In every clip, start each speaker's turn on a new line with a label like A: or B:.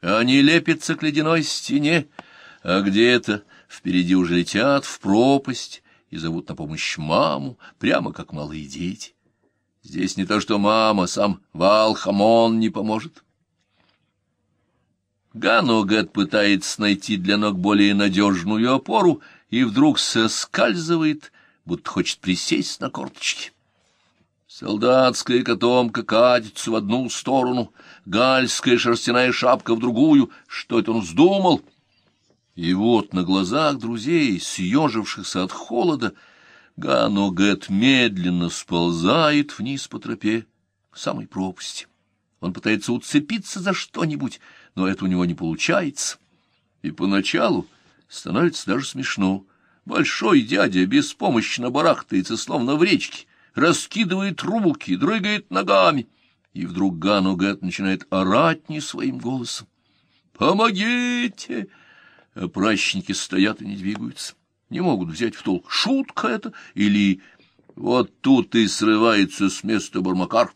A: Они лепятся к ледяной стене, а где-то впереди уже летят в пропасть и зовут на помощь маму, прямо как малые дети. Здесь не то что мама, сам Валхамон не поможет. Ганугат пытается найти для ног более надежную опору и вдруг соскальзывает, будто хочет присесть на корточки. Солдатская котомка катится в одну сторону, гальская шерстяная шапка в другую. Что это он вздумал? И вот на глазах друзей, съежившихся от холода, Ганугет медленно сползает вниз по тропе к самой пропасти. Он пытается уцепиться за что-нибудь, но это у него не получается. И поначалу становится даже смешно. Большой дядя беспомощно барахтается, словно в речке, раскидывает руки, дрыгает ногами. И вдруг Гану Гэт начинает орать не своим голосом. «Помогите!» А пращники стоят и не двигаются. Не могут взять в толк, шутка это или... Вот тут и срывается с места Бармакар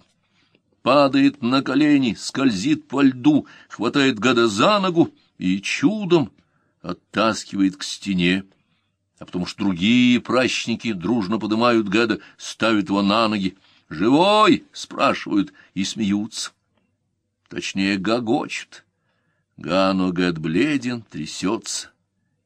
A: падает на колени, скользит по льду, хватает гада за ногу и чудом оттаскивает к стене, а потому что другие пращники дружно поднимают гада, ставят его на ноги. «Живой?» — спрашивают и смеются. Точнее, гогочут. Гану гад бледен, трясется.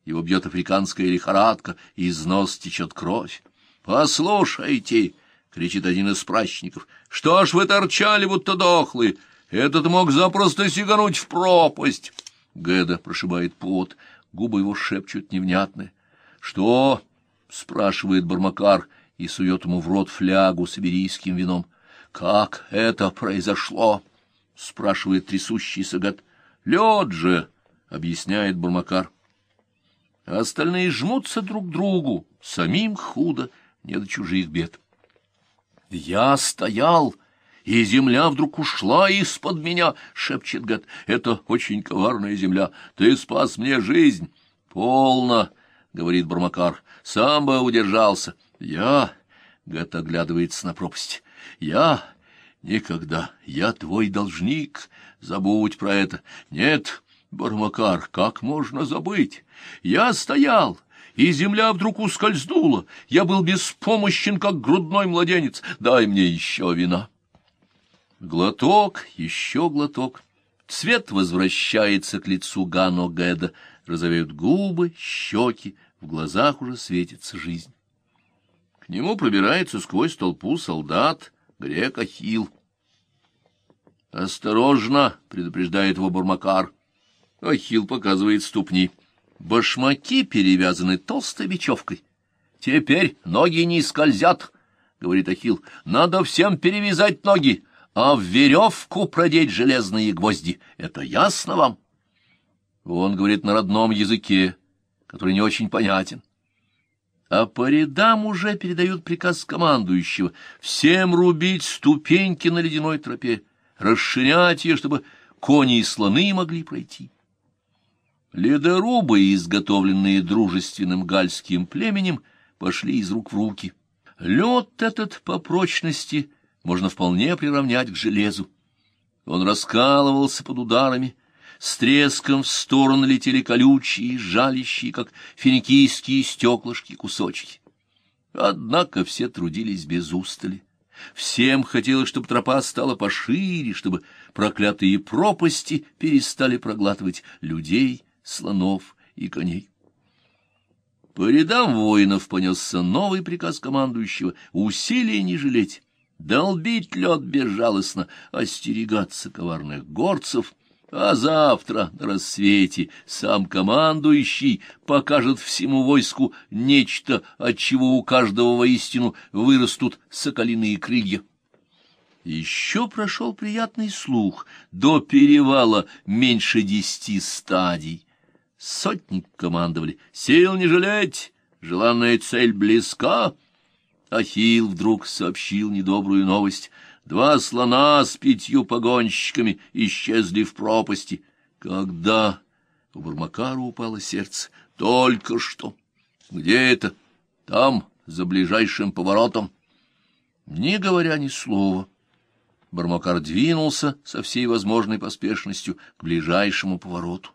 A: Его бьет африканская лихорадка, из нос течет кровь. «Послушайте!» кричит один из прачников. Что ж вы торчали, будто дохлые? Этот мог запросто сигануть в пропасть. Гэда прошибает пот, губы его шепчут невнятное. Что? спрашивает Бармакар и сует ему в рот флягу с иберийским вином. Как это произошло? спрашивает трясущийся гад. Лед же, объясняет Бармакар. А остальные жмутся друг к другу, самим худо, не до чужих бед. Я стоял, и земля вдруг ушла из-под меня, — шепчет гад. Это очень коварная земля. Ты спас мне жизнь. Полно, — говорит Бармакар. Сам бы удержался. Я, — гад оглядывается на пропасть, — я никогда. Я твой должник. Забудь про это. Нет, Бармакар, как можно забыть? Я стоял и земля вдруг ускользнула. Я был беспомощен, как грудной младенец. Дай мне еще вина. Глоток, еще глоток. Цвет возвращается к лицу Гано Гэда. Розовеют губы, щеки, в глазах уже светится жизнь. К нему пробирается сквозь толпу солдат грек Ахилл. «Осторожно!» — предупреждает его Бурмакар. Ахилл показывает ступни. Башмаки перевязаны толстой бечевкой. Теперь ноги не скользят, — говорит Ахил. Надо всем перевязать ноги, а в веревку продеть железные гвозди. Это ясно вам? Он говорит на родном языке, который не очень понятен. А по рядам уже передают приказ командующего всем рубить ступеньки на ледяной тропе, расширять ее, чтобы кони и слоны могли пройти. Ледорубы, изготовленные дружественным гальским племенем, пошли из рук в руки. Лед этот по прочности можно вполне приравнять к железу. Он раскалывался под ударами, с треском в сторону летели колючие, жалящие, как финикийские стеклышки, кусочки. Однако все трудились без устали. Всем хотелось, чтобы тропа стала пошире, чтобы проклятые пропасти перестали проглатывать людей слонов и коней. По рядам воинов понесся новый приказ командующего — усилий не жалеть, долбить лед безжалостно, остерегаться коварных горцев, а завтра на рассвете сам командующий покажет всему войску нечто, от чего у каждого воистину вырастут соколиные крылья. Еще прошел приятный слух, до перевала меньше десяти стадий. Сотник командовали. Сил не жалеть, желанная цель близка. Ахилл вдруг сообщил недобрую новость. Два слона с пятью погонщиками исчезли в пропасти. Когда у Бурмакара упало сердце? Только что. Где это? Там, за ближайшим поворотом. Не говоря ни слова, Бармакар двинулся со всей возможной поспешностью к ближайшему повороту.